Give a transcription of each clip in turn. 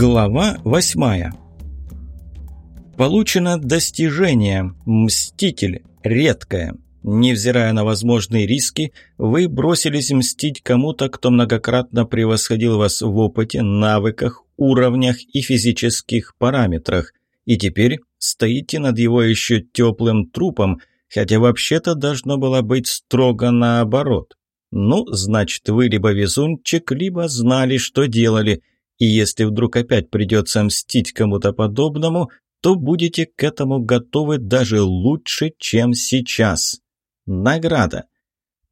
Глава восьмая. Получено достижение «Мститель. Редкое». Невзирая на возможные риски, вы бросились мстить кому-то, кто многократно превосходил вас в опыте, навыках, уровнях и физических параметрах, и теперь стоите над его еще теплым трупом, хотя вообще-то должно было быть строго наоборот. Ну, значит, вы либо везунчик, либо знали, что делали – и если вдруг опять придется мстить кому-то подобному, то будете к этому готовы даже лучше, чем сейчас. Награда.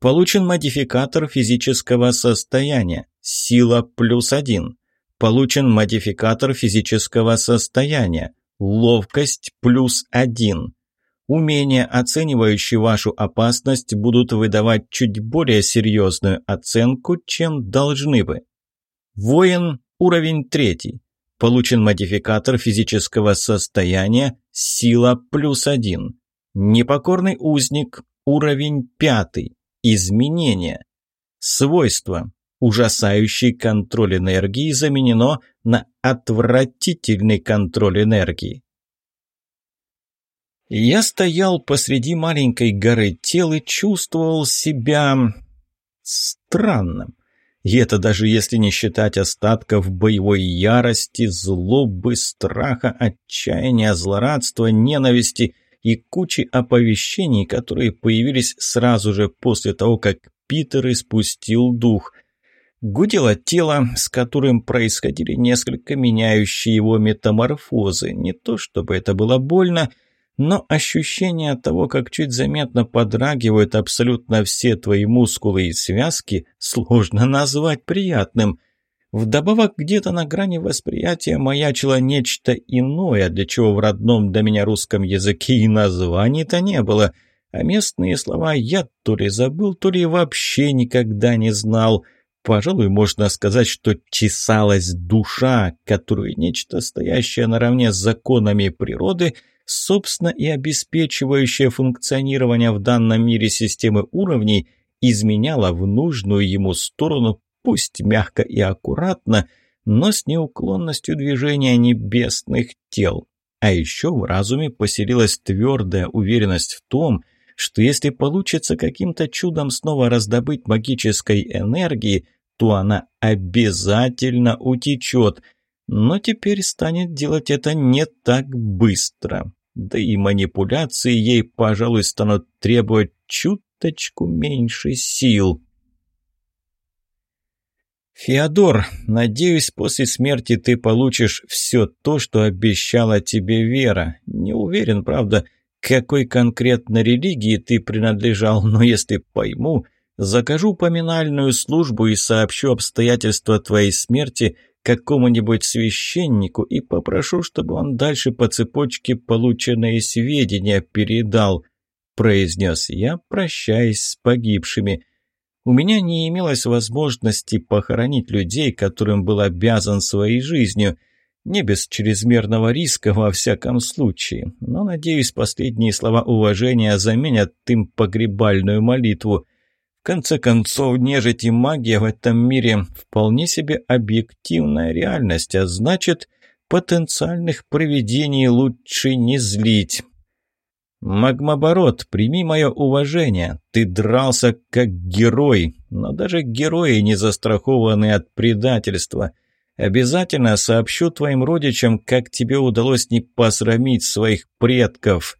Получен модификатор физического состояния. Сила плюс один. Получен модификатор физического состояния. Ловкость плюс один. Умения, оценивающие вашу опасность, будут выдавать чуть более серьезную оценку, чем должны бы. Воин Уровень третий. Получен модификатор физического состояния «Сила плюс один». Непокорный узник. Уровень пятый. Изменения. Свойства. Ужасающий контроль энергии заменено на отвратительный контроль энергии. Я стоял посреди маленькой горы тел и чувствовал себя странным. И это даже если не считать остатков боевой ярости, злобы, страха, отчаяния, злорадства, ненависти и кучи оповещений, которые появились сразу же после того, как Питер испустил дух. Гудело тело, с которым происходили несколько меняющие его метаморфозы. Не то чтобы это было больно, но ощущение того, как чуть заметно подрагивают абсолютно все твои мускулы и связки, сложно назвать приятным. Вдобавок, где-то на грани восприятия маячило нечто иное, для чего в родном для меня русском языке и названий-то не было, а местные слова я то ли забыл, то ли вообще никогда не знал. Пожалуй, можно сказать, что чесалась душа, которую нечто, стоящее наравне с законами природы – собственно и обеспечивающая функционирование в данном мире системы уровней, изменяла в нужную ему сторону, пусть мягко и аккуратно, но с неуклонностью движения небесных тел. А еще в разуме поселилась твердая уверенность в том, что если получится каким-то чудом снова раздобыть магической энергии, то она обязательно утечет, но теперь станет делать это не так быстро да и манипуляции ей, пожалуй, станут требовать чуточку меньше сил. «Феодор, надеюсь, после смерти ты получишь все то, что обещала тебе Вера. Не уверен, правда, какой конкретно религии ты принадлежал, но если пойму, закажу поминальную службу и сообщу обстоятельства твоей смерти – какому-нибудь священнику и попрошу, чтобы он дальше по цепочке полученные сведения передал», – произнес я, прощаясь с погибшими. У меня не имелось возможности похоронить людей, которым был обязан своей жизнью, не без чрезмерного риска во всяком случае, но, надеюсь, последние слова уважения заменят им погребальную молитву – конце концов, нежить и магия в этом мире вполне себе объективная реальность, а значит, потенциальных провидений лучше не злить. «Магмоборот, прими мое уважение. Ты дрался как герой, но даже герои не застрахованы от предательства. Обязательно сообщу твоим родичам, как тебе удалось не посрамить своих предков».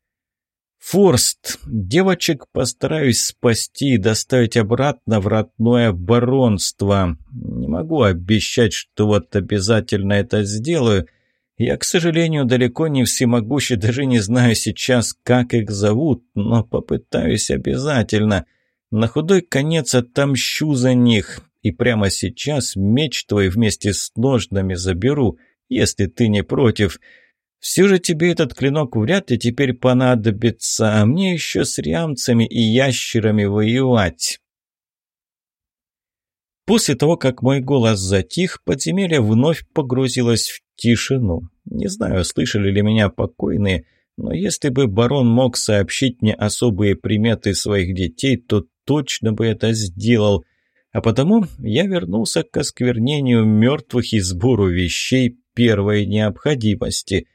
«Форст, девочек постараюсь спасти и доставить обратно в родное баронство. Не могу обещать, что вот обязательно это сделаю. Я, к сожалению, далеко не всемогущий, даже не знаю сейчас, как их зовут, но попытаюсь обязательно. На худой конец отомщу за них, и прямо сейчас меч твой вместе с ножнами заберу, если ты не против». Все же тебе этот клинок вряд ли теперь понадобится, а мне еще с рямцами и ящерами воевать. После того, как мой голос затих, подземелье вновь погрузилось в тишину. Не знаю, слышали ли меня покойные, но если бы барон мог сообщить мне особые приметы своих детей, то точно бы это сделал. А потому я вернулся к осквернению мертвых и сбору вещей первой необходимости.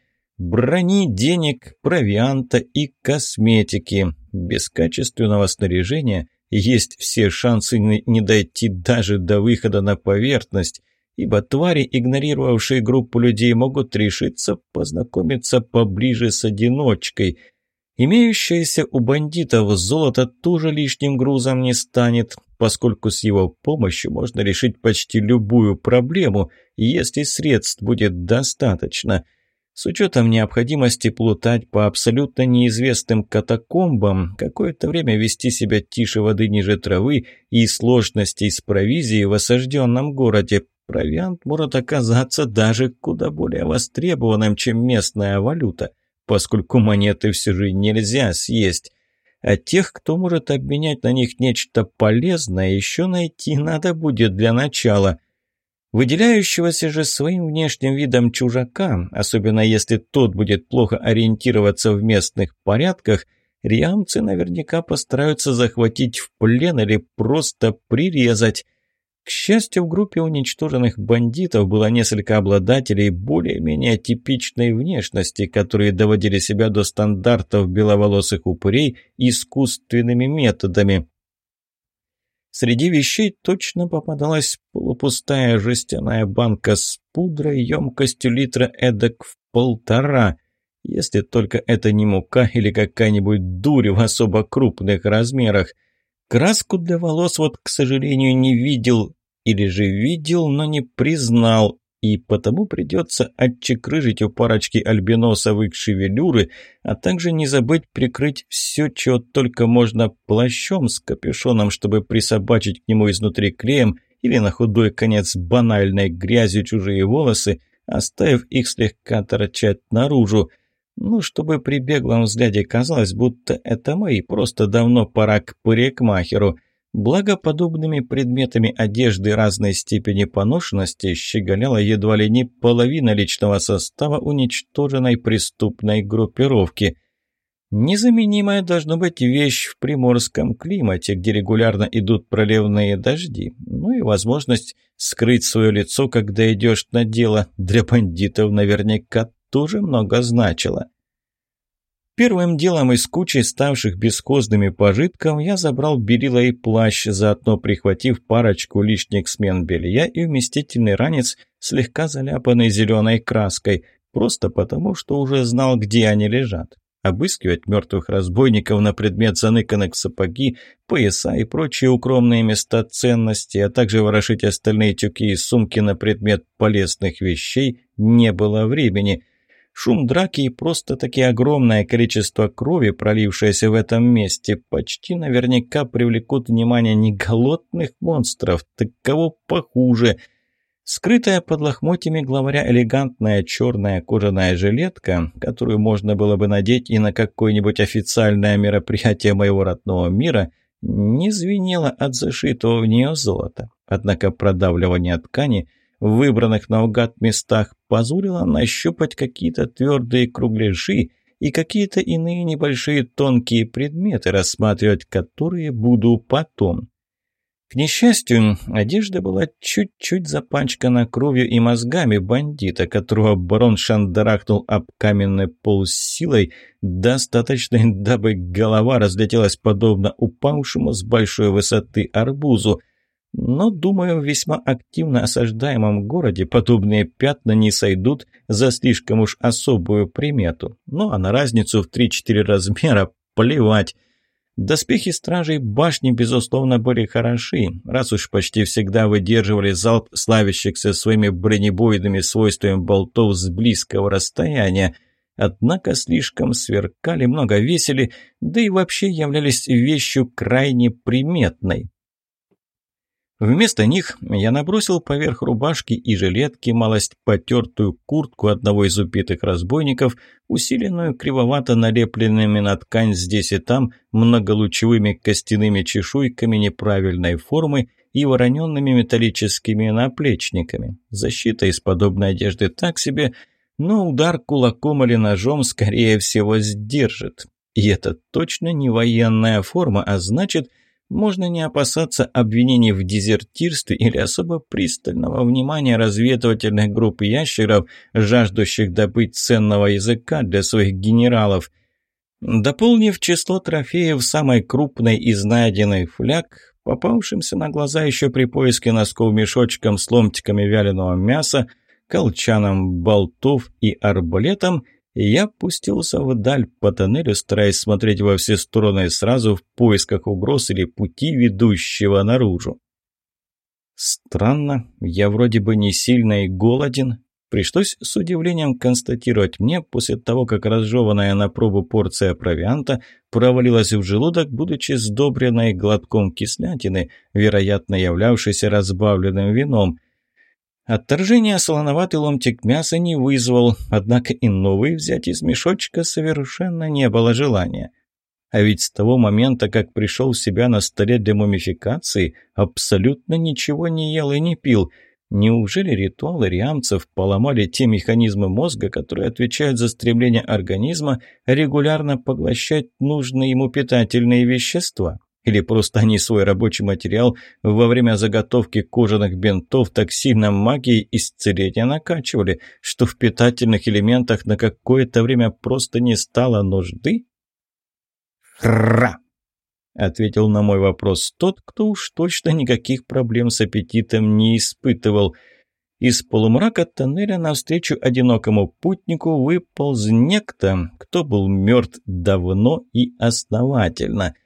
Брони, денег, провианта и косметики. Без качественного снаряжения есть все шансы не дойти даже до выхода на поверхность, ибо твари, игнорировавшие группу людей, могут решиться познакомиться поближе с одиночкой. Имеющееся у бандитов золото тоже лишним грузом не станет, поскольку с его помощью можно решить почти любую проблему, если средств будет достаточно. С учетом необходимости плутать по абсолютно неизвестным катакомбам, какое-то время вести себя тише воды ниже травы и сложностей с провизией в осажденном городе, провиант может оказаться даже куда более востребованным, чем местная валюта, поскольку монеты все же нельзя съесть. А тех, кто может обменять на них нечто полезное, еще найти надо будет для начала. Выделяющегося же своим внешним видом чужака, особенно если тот будет плохо ориентироваться в местных порядках, риамцы наверняка постараются захватить в плен или просто прирезать. К счастью, в группе уничтоженных бандитов было несколько обладателей более-менее типичной внешности, которые доводили себя до стандартов беловолосых упырей искусственными методами. Среди вещей точно попадалась полупустая жестяная банка с пудрой емкостью литра эдак в полтора, если только это не мука или какая-нибудь дурь в особо крупных размерах. Краску для волос вот, к сожалению, не видел, или же видел, но не признал, и потому придется отчекрыжить у парочки альбиносовых шевелюры, а также не забыть прикрыть все, чего только можно плащом с капюшоном, чтобы присобачить к нему изнутри клеем или на худой конец банальной грязью чужие волосы, оставив их слегка торчать наружу – ну, чтобы при беглом взгляде казалось, будто это мои, просто давно пора к парикмахеру. Благо, подобными предметами одежды разной степени поношенности щеголяла едва ли не половина личного состава уничтоженной преступной группировки. Незаменимая должна быть вещь в приморском климате, где регулярно идут проливные дожди. Ну и возможность скрыть свое лицо, когда идешь на дело, для бандитов наверняка тоже много значило. Первым делом из кучи ставших бесхозными пожитков я забрал берила и плащ, заодно прихватив парочку лишних смен белья и вместительный ранец, слегка заляпанный зеленой краской, просто потому, что уже знал, где они лежат. Обыскивать мертвых разбойников на предмет заныканных сапоги, пояса и прочие укромные места ценности, а также ворошить остальные тюки и сумки на предмет полезных вещей не было времени – Шум драки и просто-таки огромное количество крови, пролившееся в этом месте, почти наверняка привлекут внимание не голодных монстров, так кого похуже. Скрытая под лохмотьями главаря элегантная черная кожаная жилетка, которую можно было бы надеть и на какое-нибудь официальное мероприятие моего родного мира, не звенела от зашитого в нее золота. Однако продавливание ткани – в выбранных наугад местах позволило нащупать какие-то твердые кругляши и какие-то иные небольшие тонкие предметы, рассматривать которые буду потом. К несчастью, одежда была чуть-чуть запачкана кровью и мозгами бандита, которого барон шандарахнул об каменный пол с силой, достаточной, дабы голова разлетелась подобно упавшему с большой высоты арбузу – но, думаю, в весьма активно осаждаемом городе подобные пятна не сойдут за слишком уж особую примету. Ну а на разницу в 3-4 размера плевать. Доспехи стражей башни, безусловно, были хороши, раз уж почти всегда выдерживали залп славящихся своими бронебойными свойствами болтов с близкого расстояния. Однако слишком сверкали, много весили, да и вообще являлись вещью крайне приметной. Вместо них я набросил поверх рубашки и жилетки малость потертую куртку одного из убитых разбойников, усиленную кривовато налепленными на ткань здесь и там многолучевыми костяными чешуйками неправильной формы и вороненными металлическими наплечниками. Защита из подобной одежды так себе, но удар кулаком или ножом, скорее всего, сдержит. И это точно не военная форма, а значит – можно не опасаться обвинений в дезертирстве или особо пристального внимания разведывательных групп ящеров, жаждущих добыть ценного языка для своих генералов. Дополнив число трофеев самой крупной из найденных фляг, попавшимся на глаза еще при поиске носков мешочком с ломтиками вяленого мяса, колчаном болтов и арбалетом, я пустился вдаль по тоннелю, стараясь смотреть во все стороны сразу в поисках угроз или пути, ведущего наружу. Странно, я вроде бы не сильно и голоден. Пришлось с удивлением констатировать мне после того, как разжеванная на пробу порция провианта провалилась в желудок, будучи сдобренной глотком кислятины, вероятно являвшейся разбавленным вином – Отторжение солоноватый ломтик мяса не вызвал, однако и новый взять из мешочка совершенно не было желания. А ведь с того момента, как пришел в себя на столе для мумификации, абсолютно ничего не ел и не пил. Неужели ритуалы риамцев поломали те механизмы мозга, которые отвечают за стремление организма регулярно поглощать нужные ему питательные вещества? Или просто они свой рабочий материал во время заготовки кожаных бинтов так сильно магией исцеления накачивали, что в питательных элементах на какое-то время просто не стало нужды? «Хра!» — ответил на мой вопрос тот, кто уж точно никаких проблем с аппетитом не испытывал. Из полумрака тоннеля навстречу одинокому путнику выполз некто, кто был мертв давно и основательно —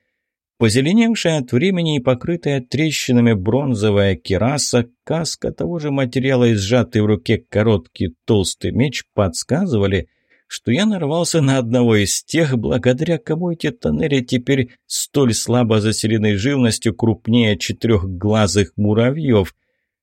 Позеленевшая от времени и покрытая трещинами бронзовая кераса, каска того же материала и сжатый в руке короткий толстый меч подсказывали, что я нарвался на одного из тех, благодаря кому эти тоннели теперь столь слабо заселены живностью крупнее четырехглазых муравьев,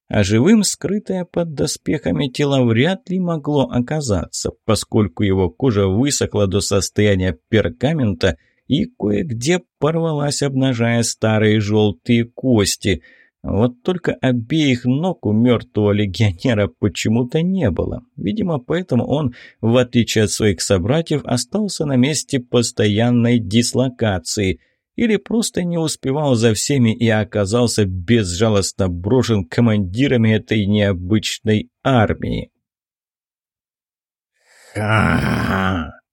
а живым, скрытое под доспехами тело вряд ли могло оказаться, поскольку его кожа высохла до состояния пергамента – и кое-где порвалась, обнажая старые желтые кости. Вот только обеих ног у мертвого легионера почему-то не было. Видимо, поэтому он, в отличие от своих собратьев, остался на месте постоянной дислокации – или просто не успевал за всеми и оказался безжалостно брошен командирами этой необычной армии. «Ха-ха-ха!»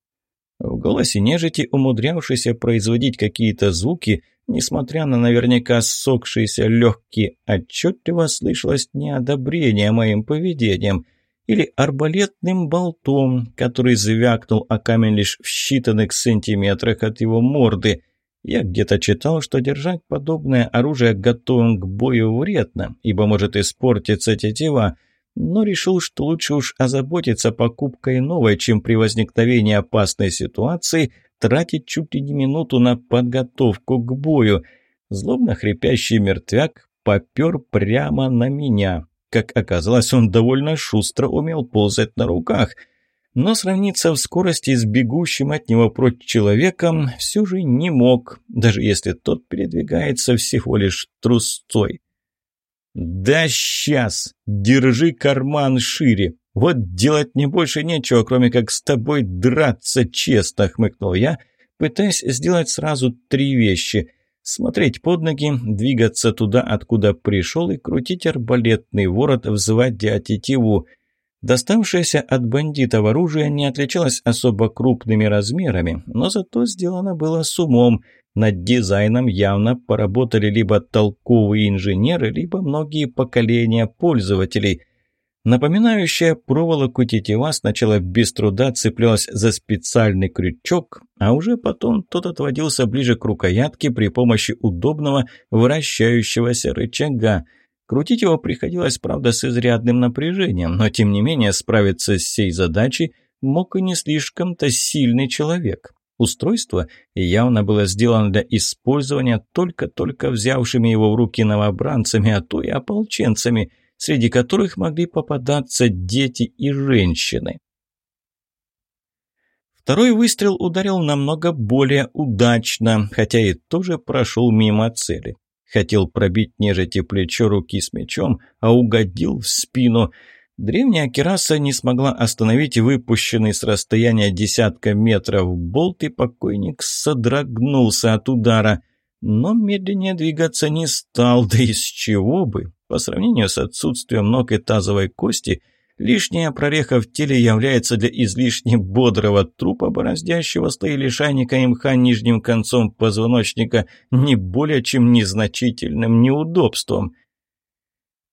В голосе нежити, умудрявшийся производить какие-то звуки, несмотря на наверняка ссохшиеся легкие, отчетливо слышалось неодобрение моим поведением или арбалетным болтом, который звякнул о камень лишь в считанных сантиметрах от его морды. Я где-то читал, что держать подобное оружие готовым к бою вредно, ибо может испортиться тетива, но решил, что лучше уж озаботиться покупкой новой, чем при возникновении опасной ситуации тратить чуть ли не минуту на подготовку к бою. Злобно хрипящий мертвяк попер прямо на меня. Как оказалось, он довольно шустро умел ползать на руках, но сравниться в скорости с бегущим от него прочь человеком все же не мог, даже если тот передвигается всего лишь трусцой. «Да сейчас! Держи карман шире! Вот делать мне больше нечего, кроме как с тобой драться честно!» — хмыкнул я, пытаясь сделать сразу три вещи — смотреть под ноги, двигаться туда, откуда пришел, и крутить арбалетный ворот, взводя тетиву. Доставшееся от бандитов оружие не отличалось особо крупными размерами, но зато сделано было с умом — над дизайном явно поработали либо толковые инженеры, либо многие поколения пользователей. Напоминающая проволоку тетива сначала без труда цеплялась за специальный крючок, а уже потом тот отводился ближе к рукоятке при помощи удобного вращающегося рычага. Крутить его приходилось, правда, с изрядным напряжением, но тем не менее справиться с сей задачей мог и не слишком-то сильный человек. Устройство явно было сделано для использования только-только взявшими его в руки новобранцами, а то и ополченцами, среди которых могли попадаться дети и женщины. Второй выстрел ударил намного более удачно, хотя и тоже прошел мимо цели. Хотел пробить нежити плечо руки с мечом, а угодил в спину – Древняя кераса не смогла остановить выпущенный с расстояния десятка метров болт, и покойник содрогнулся от удара. но медленнее двигаться не стал, да из чего бы. По сравнению с отсутствием ног и тазовой кости, лишняя прореха в теле является для излишне бодрого трупа, бороздящего стои лишайника и мха нижним концом позвоночника, не более чем незначительным неудобством.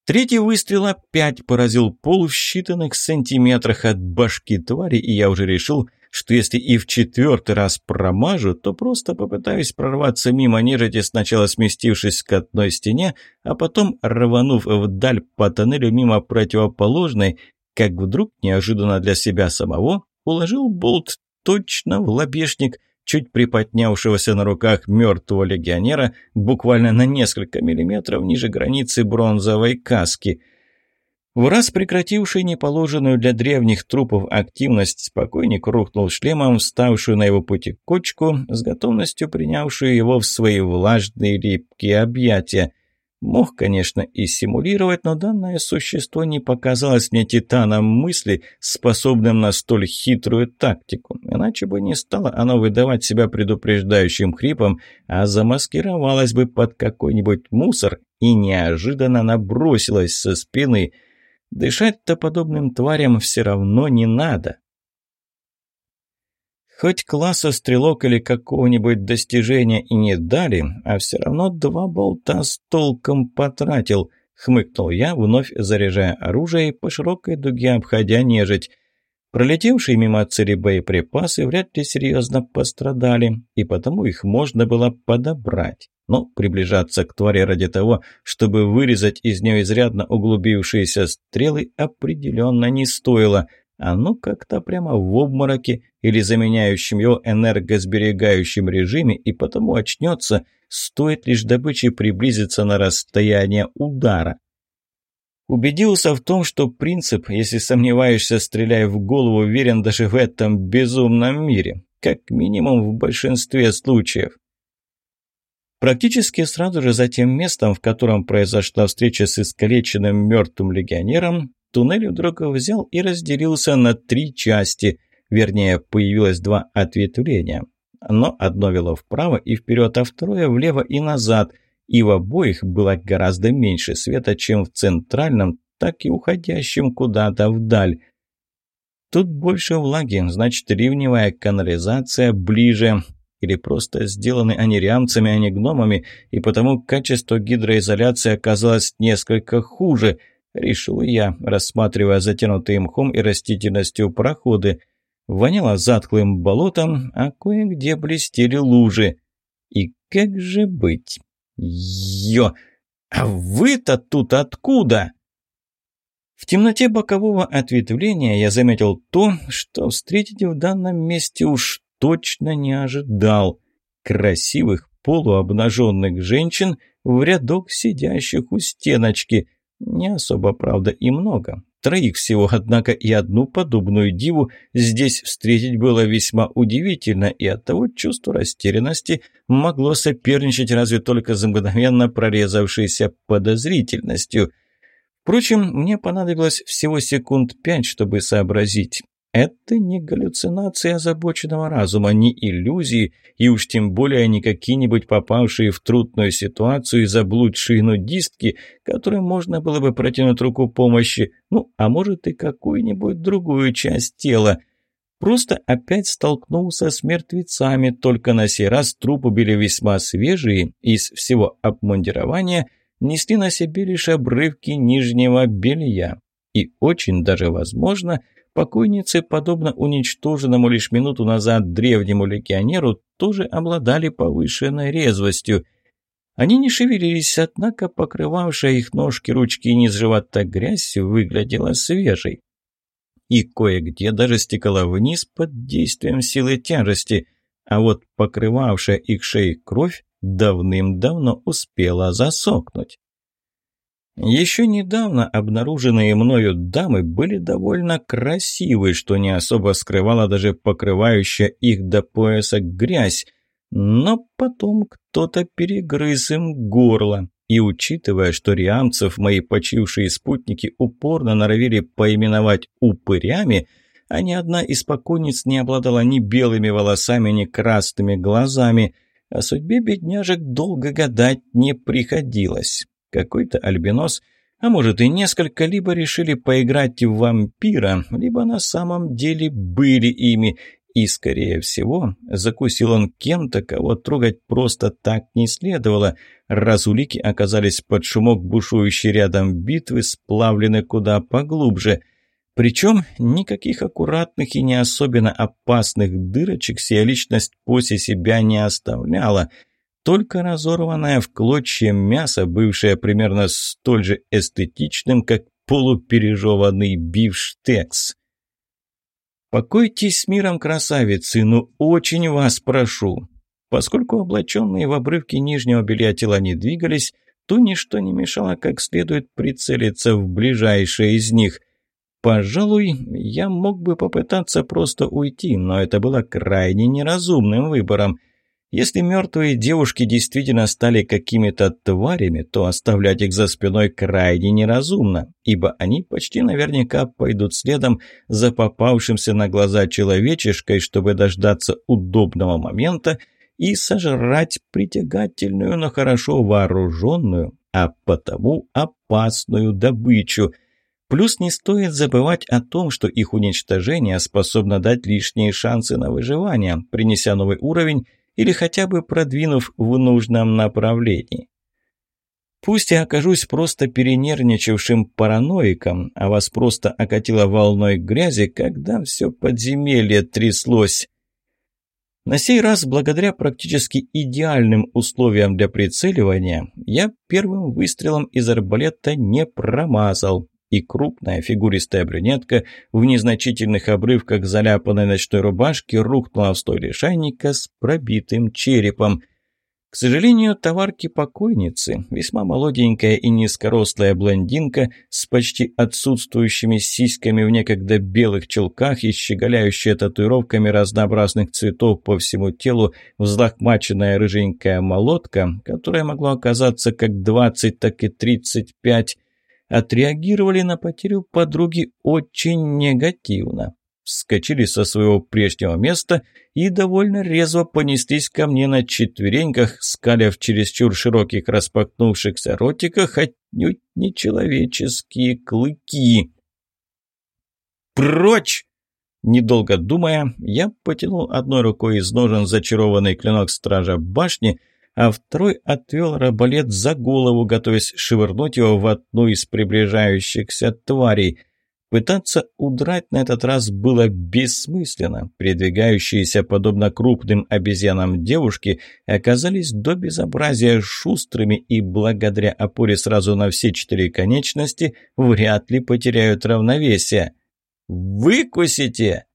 Третий выстрел опять поразил пол в считанных сантиметрах от башки твари, и я уже решил, что если и в четвертый раз промажу, то просто попытаюсь прорваться мимо нежити, сначала сместившись к одной стене, а потом рванув вдаль по тоннелю мимо противоположной, как вдруг, неожиданно для себя самого, уложил болт точно в лобешник чуть приподнявшегося на руках мертвого легионера буквально на несколько миллиметров ниже границы бронзовой каски – в раз прекративший неположенную для древних трупов активность, спокойник рухнул шлемом, вставшую на его пути кочку, с готовностью принявшую его в свои влажные липкие объятия. Мог, конечно, и симулировать, но данное существо не показалось мне титаном мысли, способным на столь хитрую тактику. Иначе бы не стало оно выдавать себя предупреждающим хрипом, а замаскировалось бы под какой-нибудь мусор и неожиданно набросилось со спины – Дышать-то подобным тварям все равно не надо. Хоть класса стрелок или какого-нибудь достижения и не дали, а все равно два болта с толком потратил, хмыкнул я, вновь заряжая оружие и по широкой дуге обходя нежить. Пролетевшие мимо цели боеприпасы вряд ли серьезно пострадали, и потому их можно было подобрать но приближаться к твари ради того, чтобы вырезать из нее изрядно углубившиеся стрелы, определенно не стоило. Оно как-то прямо в обмороке или заменяющем его энергосберегающем режиме, и потому очнется, стоит лишь добыче приблизиться на расстояние удара. Убедился в том, что принцип «если сомневаешься, стреляй в голову» верен даже в этом безумном мире, как минимум в большинстве случаев. Практически сразу же за тем местом, в котором произошла встреча с искалеченным мертвым легионером, туннель вдруг взял и разделился на три части, вернее, появилось два ответвления. Но одно вело вправо и вперед, а второе влево и назад, и в обоих было гораздо меньше света, чем в центральном, так и уходящем куда-то вдаль. Тут больше влаги, значит, ливневая канализация ближе, или просто сделаны они риамцами, а не гномами, и потому качество гидроизоляции оказалось несколько хуже, решил я, рассматривая затянутые мхом и растительностью проходы. Воняло затхлым болотом, а кое-где блестели лужи. И как же быть? Ё! А вы-то тут откуда? В темноте бокового ответвления я заметил то, что встретить в данном месте уж точно не ожидал. Красивых полуобнаженных женщин в рядок сидящих у стеночки. Не особо, правда, и много. Троих всего, однако и одну подобную диву здесь встретить было весьма удивительно, и оттого чувство растерянности могло соперничать разве только за мгновенно прорезавшейся подозрительностью. Впрочем, мне понадобилось всего секунд пять, чтобы сообразить. Это не галлюцинации озабоченного разума, не иллюзии, и уж тем более не какие-нибудь попавшие в трудную ситуацию и заблудшие нудистки, которым можно было бы протянуть руку помощи, ну, а может и какую-нибудь другую часть тела. Просто опять столкнулся с мертвецами, только на сей раз трупы были весьма свежие, из всего обмундирования несли на себе лишь обрывки нижнего белья. И очень даже возможно – Покойницы, подобно уничтоженному лишь минуту назад древнему легионеру, тоже обладали повышенной резвостью. Они не шевелились, однако покрывавшая их ножки, ручки и низ живота грязь выглядела свежей. И кое-где даже стекала вниз под действием силы тяжести, а вот покрывавшая их шеи кровь давным-давно успела засохнуть. Еще недавно обнаруженные мною дамы были довольно красивы, что не особо скрывала даже покрывающая их до пояса грязь, но потом кто-то перегрыз им горло. И учитывая, что риамцев мои почившие спутники упорно норовили поименовать упырями, а ни одна из покойниц не обладала ни белыми волосами, ни красными глазами – о судьбе бедняжек долго гадать не приходилось. Какой-то альбинос, а может и несколько, либо решили поиграть в вампира, либо на самом деле были ими, и, скорее всего, закусил он кем-то, кого трогать просто так не следовало, раз улики оказались под шумок бушующей рядом битвы, сплавлены куда поглубже. Причем никаких аккуратных и не особенно опасных дырочек сия личность после себя не оставляла, только разорванное в клочья мясо, бывшее примерно столь же эстетичным, как полупережеванный бифштекс. «Покойтесь с миром, красавицы, ну очень вас прошу!» Поскольку облаченные в обрывки нижнего белья тела не двигались, то ничто не мешало как следует прицелиться в ближайшее из них. Пожалуй, я мог бы попытаться просто уйти, но это было крайне неразумным выбором – если мертвые девушки действительно стали какими-то тварями, то оставлять их за спиной крайне неразумно, ибо они почти наверняка пойдут следом за попавшимся на глаза человечешкой, чтобы дождаться удобного момента и сожрать притягательную, но хорошо вооруженную, а потому опасную добычу – Плюс не стоит забывать о том, что их уничтожение способно дать лишние шансы на выживание, принеся новый уровень или хотя бы продвинув в нужном направлении. Пусть я окажусь просто перенервничавшим параноиком, а вас просто окатило волной грязи, когда все подземелье тряслось. На сей раз, благодаря практически идеальным условиям для прицеливания, я первым выстрелом из арбалета не промазал, и крупная фигуристая брюнетка в незначительных обрывках заляпанной ночной рубашки рухнула в стойле шайника с пробитым черепом. К сожалению, товарки покойницы, весьма молоденькая и низкорослая блондинка с почти отсутствующими сиськами в некогда белых чулках и щеголяющая татуировками разнообразных цветов по всему телу, взлохмаченная рыженькая молотка, которая могла оказаться как 20, так и 35, отреагировали на потерю подруги очень негативно. Вскочили со своего прежнего места и довольно резво понеслись ко мне на четвереньках, скаля в чересчур широких распахнувшихся ротиках отнюдь нечеловеческие клыки. «Прочь!» Недолго думая, я потянул одной рукой из ножен зачарованный клинок стража башни, а второй отвел раболет за голову, готовясь швырнуть его в одну из приближающихся тварей. Пытаться удрать на этот раз было бессмысленно. Передвигающиеся, подобно крупным обезьянам девушки, оказались до безобразия шустрыми и, благодаря опоре сразу на все четыре конечности, вряд ли потеряют равновесие. «Выкусите!»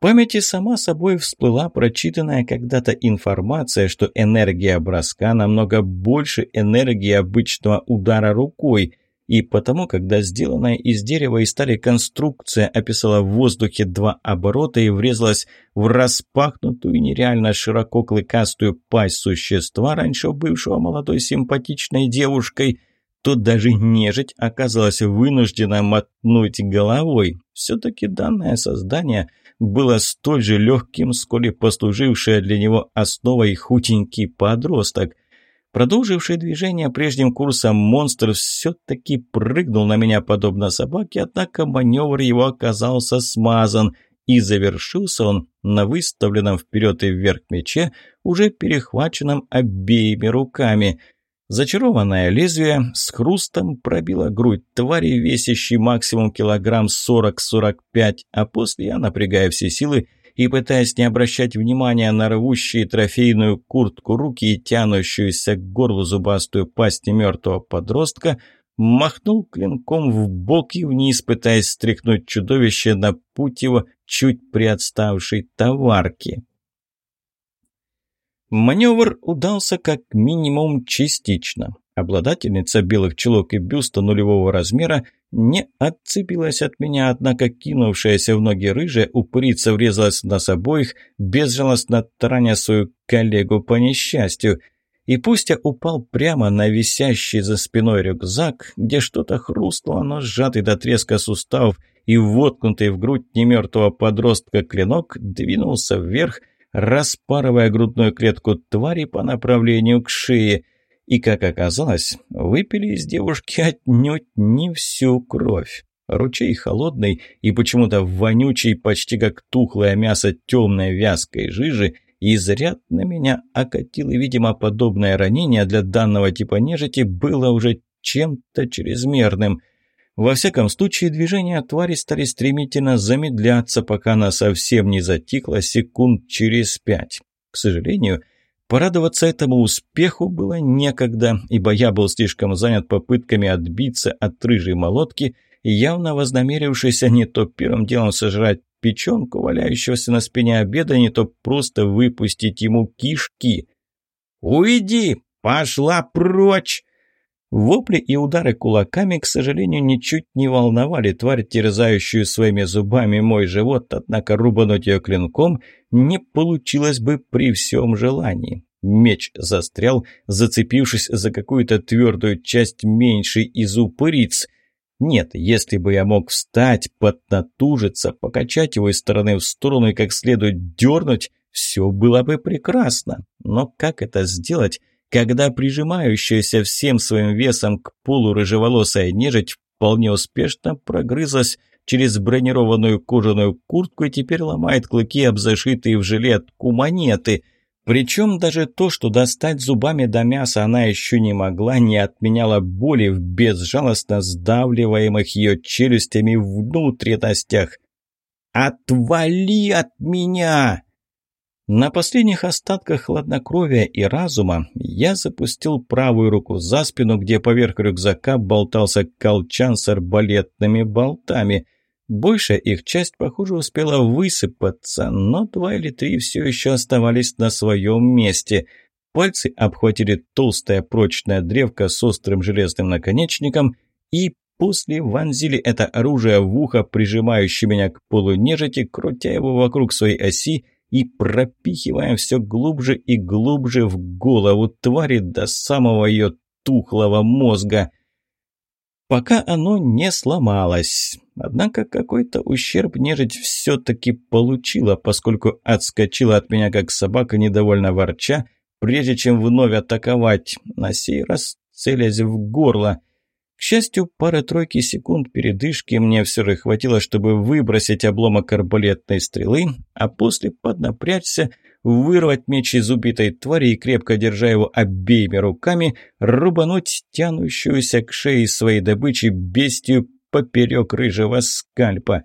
Памяти сама собой всплыла прочитанная когда-то информация, что энергия броска намного больше энергии обычного удара рукой, и потому, когда сделанная из дерева и стали конструкция описала в воздухе два оборота и врезалась в распахнутую нереально широко клыкастую пасть существа, раньше бывшего молодой симпатичной девушкой, то даже нежить оказалась вынуждена мотнуть головой. Все-таки данное создание – было столь же легким, сколь и послужившее для него основой худенький подросток. Продолживший движение прежним курсом монстр все-таки прыгнул на меня подобно собаке, однако маневр его оказался смазан, и завершился он на выставленном вперед и вверх мече, уже перехваченном обеими руками – Зачарованное лезвие с хрустом пробило грудь твари, весящей максимум килограмм 40-45, а после я, напрягая все силы и пытаясь не обращать внимания на рвущие трофейную куртку руки и тянущуюся к горлу зубастую пасть мертвого подростка, махнул клинком в бок и вниз, пытаясь стряхнуть чудовище на путь его чуть приотставшей товарки. Маневр удался как минимум частично. Обладательница белых чулок и бюста нулевого размера не отцепилась от меня, однако кинувшаяся в ноги рыжая упырица врезалась в нас обоих, безжалостно тараня свою коллегу по несчастью. И пусть я упал прямо на висящий за спиной рюкзак, где что-то хрустнуло, но сжатый до треска суставов и воткнутый в грудь немертвого подростка клинок двинулся вверх, распарывая грудную клетку твари по направлению к шее. И, как оказалось, выпили из девушки отнюдь не всю кровь. Ручей холодный и почему-то вонючий, почти как тухлое мясо темной вязкой жижи, изрядно меня окатил, и, видимо, подобное ранение для данного типа нежити было уже чем-то чрезмерным. Во всяком случае, движения твари стали стремительно замедляться, пока она совсем не затихла секунд через пять. К сожалению, порадоваться этому успеху было некогда, ибо я был слишком занят попытками отбиться от рыжей молотки – явно вознамерившийся не то первым делом сожрать печенку, валяющегося на спине обеда, не то просто выпустить ему кишки. «Уйди! Пошла прочь!» Вопли и удары кулаками, к сожалению, ничуть не волновали тварь, терзающую своими зубами мой живот, однако рубануть ее клинком не получилось бы при всем желании. Меч застрял, зацепившись за какую-то твердую часть меньшей из упыриц – нет, если бы я мог встать, поднатужиться, покачать его из стороны в сторону и как следует дернуть, все было бы прекрасно. Но как это сделать, когда прижимающаяся всем своим весом к полу рыжеволосая нежить вполне успешно прогрызлась через бронированную кожаную куртку и теперь ломает клыки об зашитые в жилетку монеты – причем даже то, что достать зубами до мяса она еще не могла, не отменяло боли в безжалостно сдавливаемых ее челюстями внутренностях. «Отвали от меня!» На последних остатках хладнокровия и разума я запустил правую руку за спину, где поверх рюкзака болтался колчан с арбалетными болтами – Большая их часть, похоже, успела высыпаться, но два или три все еще оставались на своем месте. Пальцы обхватили толстое прочное древко с острым железным наконечником и после вонзили это оружие в ухо, прижимающее меня к полу нежити, крутя его вокруг своей оси и пропихивая все глубже и глубже в голову твари до самого ее тухлого мозга пока оно не сломалось. Однако какой-то ущерб нежить все-таки получила, поскольку отскочила от меня как собака, недовольно ворча, прежде чем вновь атаковать, на сей раз целясь в горло. К счастью, пары-тройки секунд передышки мне все же хватило, чтобы выбросить обломок арбалетной стрелы, а после поднапрячься – вырвать меч из убитой твари и, крепко держа его обеими руками, рубануть тянущуюся к шее своей добычи бестию поперек рыжего скальпа.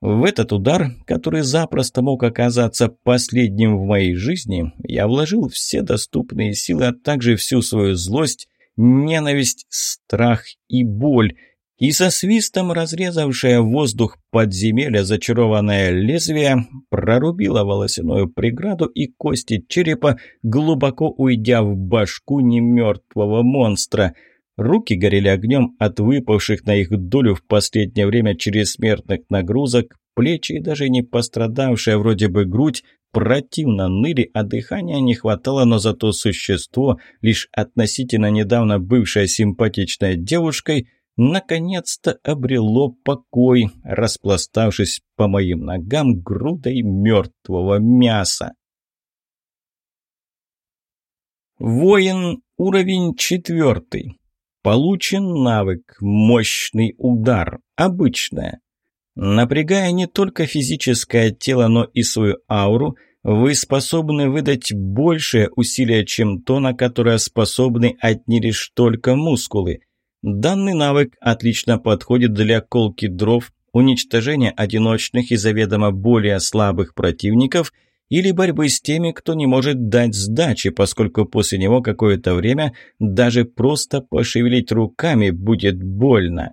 В этот удар, который запросто мог оказаться последним в моей жизни, я вложил все доступные силы, а также всю свою злость, ненависть, страх и боль – и со свистом разрезавшее воздух подземелья зачарованное лезвие прорубило волосяную преграду и кости черепа, глубоко уйдя в башку немертвого монстра. Руки горели огнем от выпавших на их долю в последнее время чрезмерных нагрузок, плечи и даже не пострадавшая вроде бы грудь противно ныли, а дыхания не хватало, но зато существо, лишь относительно недавно бывшее симпатичной девушкой – наконец-то обрело покой, распластавшись по моим ногам грудой мертвого мяса. Воин уровень четвертый. Получен навык «Мощный удар». Обычное. Напрягая не только физическое тело, но и свою ауру, вы способны выдать большее усилие, чем то, на которое способны одни лишь только мускулы – Данный навык отлично подходит для колки дров, уничтожения одиночных и заведомо более слабых противников или борьбы с теми, кто не может дать сдачи, поскольку после него какое-то время даже просто пошевелить руками будет больно.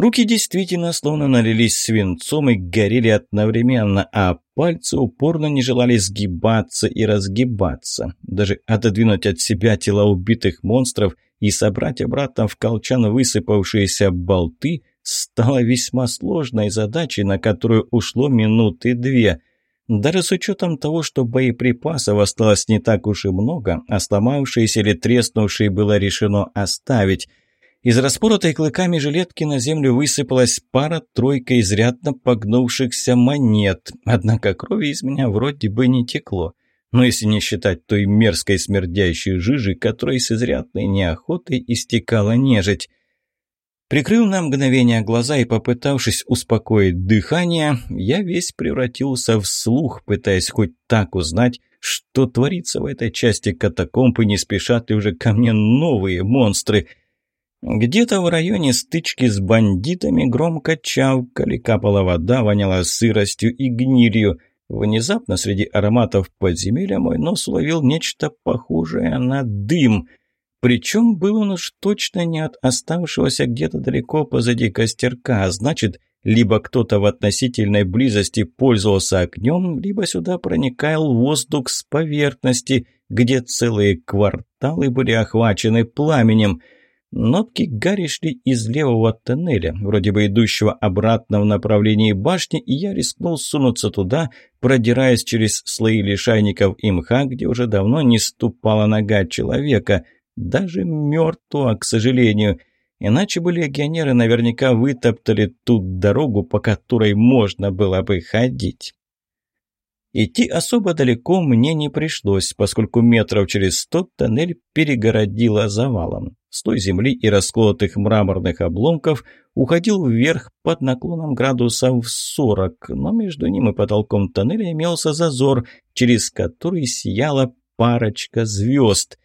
Руки действительно словно налились свинцом и горели одновременно, а пальцы упорно не желали сгибаться и разгибаться. Даже отодвинуть от себя тела убитых монстров – и собрать обратно в колчан высыпавшиеся болты стало весьма сложной задачей, на которую ушло минуты две. Даже с учетом того, что боеприпасов осталось не так уж и много, а сломавшиеся или треснувшие было решено оставить. Из распоротой клыками жилетки на землю высыпалась пара-тройка изрядно погнувшихся монет, однако крови из меня вроде бы не текло. Но если не считать той мерзкой смердящей жижи, которой с изрядной неохотой истекала нежить. Прикрыв на мгновение глаза и попытавшись успокоить дыхание, я весь превратился в слух, пытаясь хоть так узнать, что творится в этой части катакомб и не спешат ли уже ко мне новые монстры – где-то в районе стычки с бандитами громко чавкали, капала вода, воняла сыростью и гнилью. Внезапно среди ароматов подземелья мой нос уловил нечто похожее на дым. Причем был он уж точно не от оставшегося где-то далеко позади костерка, а значит, либо кто-то в относительной близости пользовался огнем, либо сюда проникал воздух с поверхности, где целые кварталы были охвачены пламенем – Нотки Гарри шли из левого тоннеля, вроде бы идущего обратно в направлении башни, и я рискнул сунуться туда, продираясь через слои лишайников и мха, где уже давно не ступала нога человека, даже мертвого, к сожалению. Иначе бы легионеры наверняка вытоптали ту дорогу, по которой можно было бы ходить. Идти особо далеко мне не пришлось, поскольку метров через сто тоннель перегородило завалом. С той земли и расколотых мраморных обломков уходил вверх под наклоном градусов 40, но между ним и потолком тоннеля имелся зазор, через который сияла парочка звезд.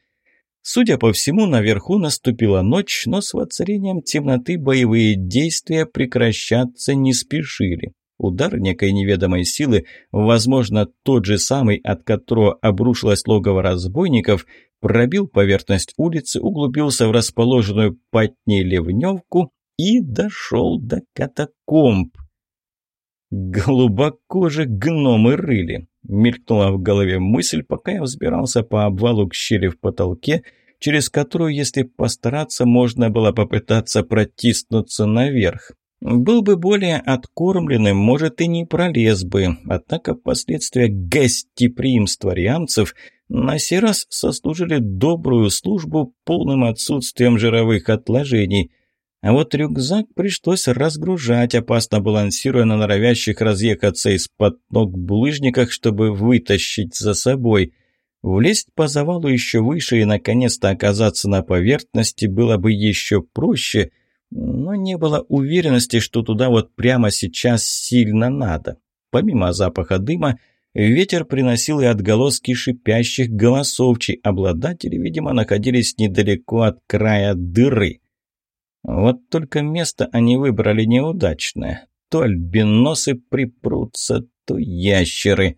Судя по всему, наверху наступила ночь, но с воцарением темноты боевые действия прекращаться не спешили. Удар некой неведомой силы, возможно, тот же самый, от которого обрушилось логово разбойников, пробил поверхность улицы, углубился в расположенную под ней ливневку и дошел до катакомб. «Глубоко же гномы рыли!» — мелькнула в голове мысль, пока я взбирался по обвалу к щели в потолке, через которую, если постараться, можно было попытаться протиснуться наверх. Был бы более откормленным, может, и не пролез бы, однако последствия гостеприимства риамцев на сей раз сослужили добрую службу полным отсутствием жировых отложений. А вот рюкзак пришлось разгружать, опасно балансируя на норовящих разъехаться из-под ног булыжниках, чтобы вытащить за собой. Влезть по завалу еще выше и наконец-то оказаться на поверхности было бы еще проще – но не было уверенности, что туда вот прямо сейчас сильно надо. Помимо запаха дыма, ветер приносил и отголоски шипящих голосов, чьи обладатели, видимо, находились недалеко от края дыры. Вот только место они выбрали неудачное. То альбиносы припрутся, то ящеры.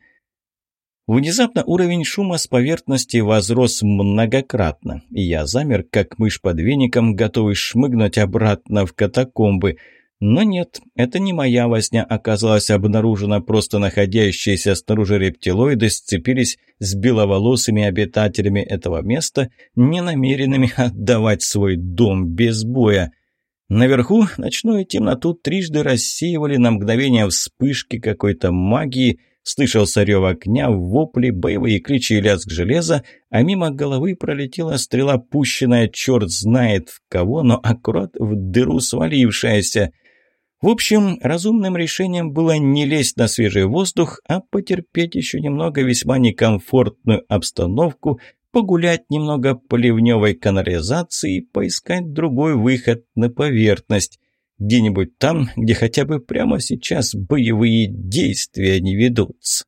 Внезапно уровень шума с поверхности возрос многократно, и я замер, как мышь под веником, готовый шмыгнуть обратно в катакомбы. Но нет, это не моя возня оказалась обнаружена, просто находящиеся снаружи рептилоиды сцепились с беловолосыми обитателями этого места, не намеренными отдавать свой дом без боя. Наверху ночную темноту трижды рассеивали на мгновение вспышки какой-то магии – Слышался рев огня, вопли, боевые кричи и лязг железа, а мимо головы пролетела стрела, пущенная черт знает в кого, но аккурат в дыру свалившаяся. В общем, разумным решением было не лезть на свежий воздух, а потерпеть еще немного весьма некомфортную обстановку, погулять немного по ливневой канализации и поискать другой выход на поверхность. Где-нибудь там, где хотя бы прямо сейчас боевые действия не ведутся.